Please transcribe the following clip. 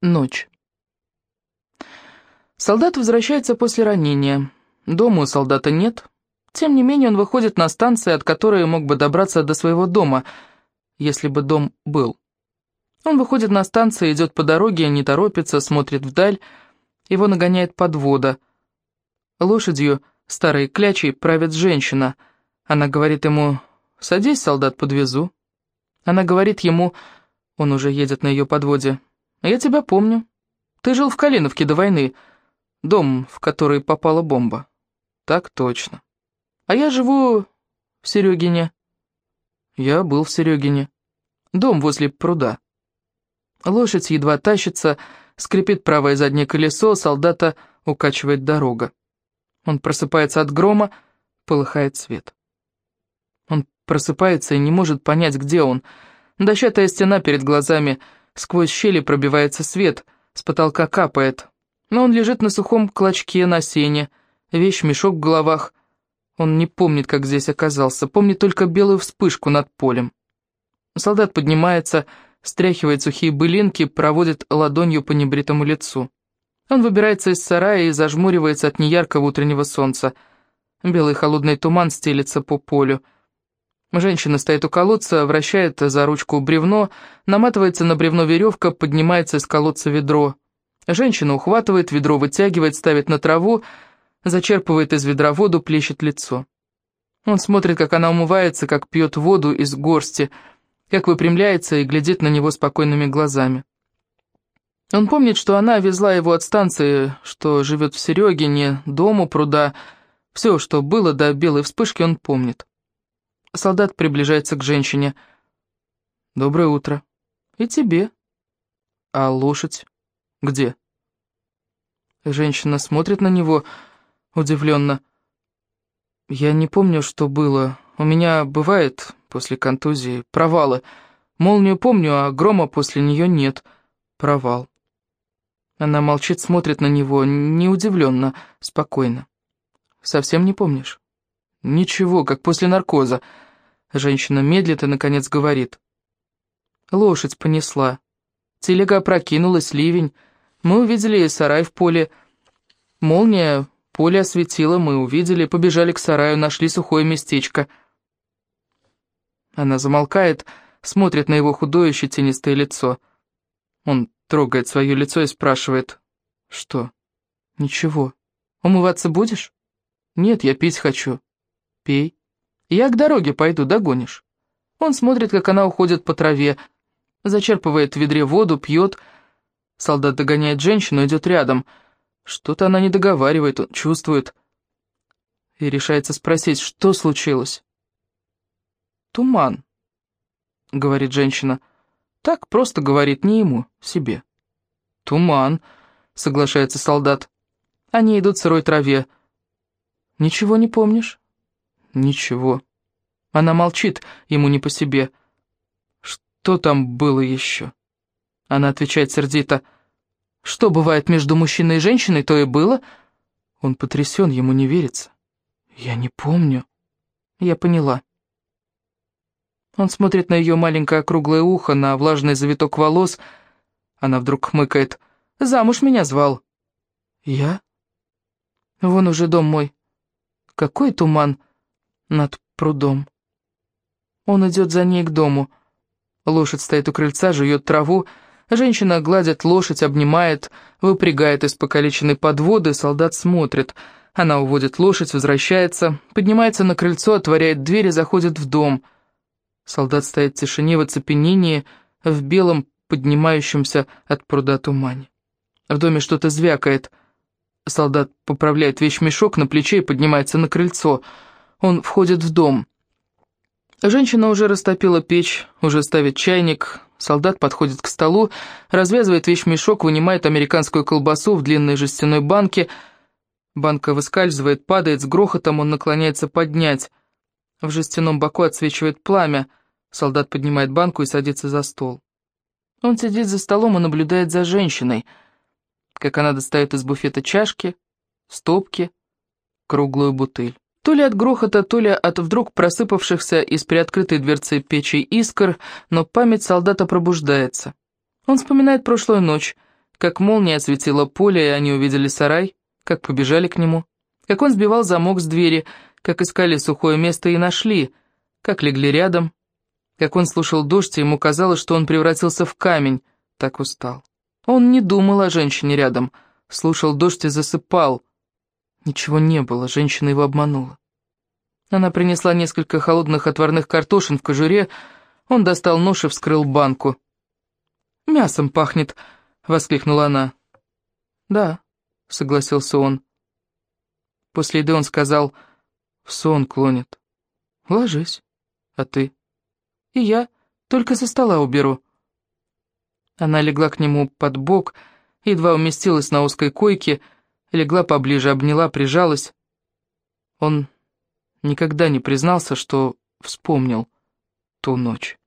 Ночь. Солдат возвращается после ранения. Дома у солдата нет. Тем не менее он выходит на станцию, от которой мог бы добраться до своего дома, если бы дом был. Он выходит на станцию, идет по дороге, не торопится, смотрит вдаль. Его нагоняет подвода. Лошадью, старой клячей, правит женщина. Она говорит ему «Садись, солдат, подвезу». Она говорит ему, он уже едет на ее подводе, «Я тебя помню. Ты жил в Калиновке до войны. Дом, в который попала бомба». «Так точно. А я живу в Серегине». «Я был в Серегине. Дом возле пруда». Лошадь едва тащится, скрипит правое заднее колесо, солдата укачивает дорога. Он просыпается от грома, полыхает свет. Он просыпается и не может понять, где он. Дощатая стена перед глазами — Сквозь щели пробивается свет, с потолка капает. Но он лежит на сухом клочке на сене, вещь, мешок в головах. Он не помнит, как здесь оказался, помнит только белую вспышку над полем. Солдат поднимается, стряхивает сухие былинки, проводит ладонью по небритому лицу. Он выбирается из сарая и зажмуривается от неяркого утреннего солнца. Белый холодный туман стелится по полю. Женщина стоит у колодца, вращает за ручку бревно, наматывается на бревно веревка, поднимается из колодца ведро. Женщина ухватывает, ведро вытягивает, ставит на траву, зачерпывает из ведра воду, плещет лицо. Он смотрит, как она умывается, как пьет воду из горсти, как выпрямляется и глядит на него спокойными глазами. Он помнит, что она везла его от станции, что живет в Серегине, дому пруда. Все, что было до белой вспышки, он помнит. Солдат приближается к женщине. «Доброе утро». «И тебе». «А лошадь? Где?» Женщина смотрит на него удивленно. «Я не помню, что было. У меня бывает после контузии провалы. Молнию помню, а грома после нее нет. Провал». Она молчит, смотрит на него, не удивленно, спокойно. «Совсем не помнишь?» «Ничего, как после наркоза». Женщина медлит и, наконец, говорит. Лошадь понесла. Телега опрокинулась, ливень. Мы увидели сарай в поле. Молния поле осветила, мы увидели, побежали к сараю, нашли сухое местечко. Она замолкает, смотрит на его худое щетинистое лицо. Он трогает свое лицо и спрашивает. «Что?» «Ничего. Умываться будешь?» «Нет, я пить хочу». «Пей». «Я к дороге пойду, догонишь». Он смотрит, как она уходит по траве, зачерпывает в ведре воду, пьет. Солдат догоняет женщину, идет рядом. Что-то она не договаривает, он чувствует. И решается спросить, что случилось. «Туман», — говорит женщина. Так просто говорит не ему, себе. «Туман», — соглашается солдат. Они идут в сырой траве. «Ничего не помнишь?» Ничего. Она молчит, ему не по себе. Что там было еще? Она отвечает сердито. Что бывает между мужчиной и женщиной, то и было. Он потрясен, ему не верится. Я не помню. Я поняла. Он смотрит на ее маленькое круглое ухо, на влажный завиток волос. Она вдруг хмыкает. «Замуж меня звал». «Я?» «Вон уже дом мой. Какой туман!» Над прудом. Он идет за ней к дому. Лошадь стоит у крыльца, жует траву. Женщина гладит лошадь, обнимает, выпрягает из покалеченной подводы, солдат смотрит. Она уводит лошадь, возвращается, поднимается на крыльцо, отворяет дверь и заходит в дом. Солдат стоит в тишине, в оцепенении, в белом, поднимающемся от пруда тумане. В доме что-то звякает. Солдат поправляет вещмешок на плече и поднимается на крыльцо — он входит в дом. Женщина уже растопила печь, уже ставит чайник. Солдат подходит к столу, развязывает вещмешок, вынимает американскую колбасу в длинной жестяной банке. Банка выскальзывает, падает с грохотом, он наклоняется поднять. В жестяном боку отсвечивает пламя. Солдат поднимает банку и садится за стол. Он сидит за столом и наблюдает за женщиной, как она достает из буфета чашки, стопки, круглую бутыль. То ли от грохота, то ли от вдруг просыпавшихся из приоткрытой дверцы печи искр, но память солдата пробуждается. Он вспоминает прошлую ночь, как молния осветила поле, и они увидели сарай, как побежали к нему, как он сбивал замок с двери, как искали сухое место и нашли, как легли рядом, как он слушал дождь, и ему казалось, что он превратился в камень, так устал. Он не думал о женщине рядом, слушал дождь и засыпал. Ничего не было, женщина его обманула. Она принесла несколько холодных отварных картошин в кожуре, он достал нож и вскрыл банку. «Мясом пахнет», — воскликнула она. «Да», — согласился он. После еды он сказал, «В сон клонит». «Ложись. А ты?» «И я. Только со стола уберу». Она легла к нему под бок, едва уместилась на узкой койке, легла поближе, обняла, прижалась. Он никогда не признался, что вспомнил ту ночь.